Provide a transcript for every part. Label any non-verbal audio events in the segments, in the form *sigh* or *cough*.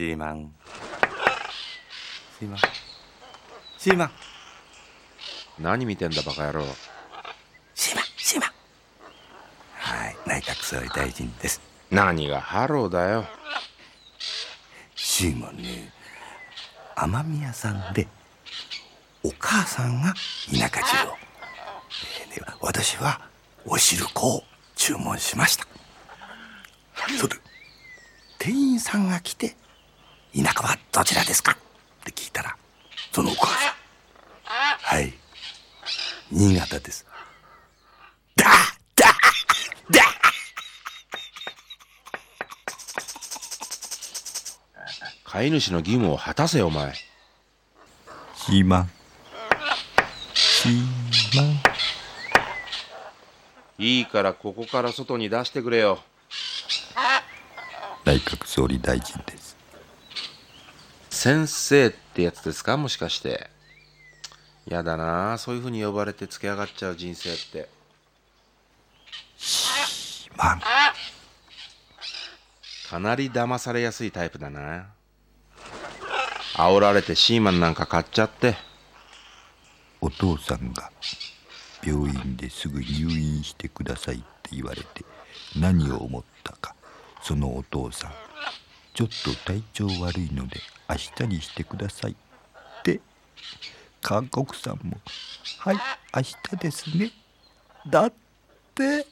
シーマンシーマンシーマン何見てんだバカ野郎シーマンシーマンはい内閣総理大臣です何がハローだよシーマンね雨宮さんでお母さんが田舎中を、えーね私はお汁粉を注文しましたそれ店員さんが来て「田舎はどちらですか?」って聞いたらそのお母さん「はい。新潟です」だだだ飼い主の義務を果たせよお前。シーマンシーマンいいからここから外に出してくれよ。内閣総理大臣です先生ってやつですか？もしかして。やだな。そういう風に呼ばれてつけ上がっちゃう人生って。シーマンかなり騙されやすいタイプだな。煽られてシーマンなんか買っちゃって。お父さんが病院ですぐ入院してくださいって言われて何を思ったかそのお父さんちょっと体調悪いので明日にしてくださいって韓国さんも「はい明日ですね」だって。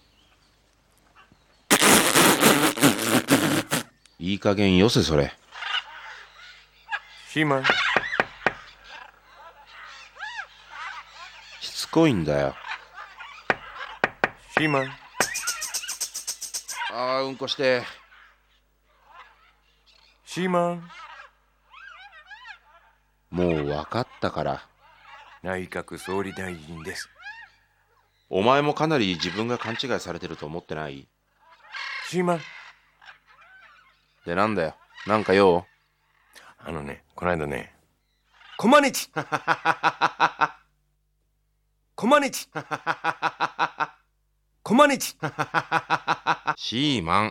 いい加減よせそれ。シーマン。しつこいんだよ。シーマン。ああうんこしてシーマン。もう分かったから。内閣総理大臣です。お前もかなり自分が勘違いされてると思ってない？シーマン。でなんだよ？なんか用あのねこの間ね。コマネ *laughs* チ。コマネチ。コマネチ。シーマン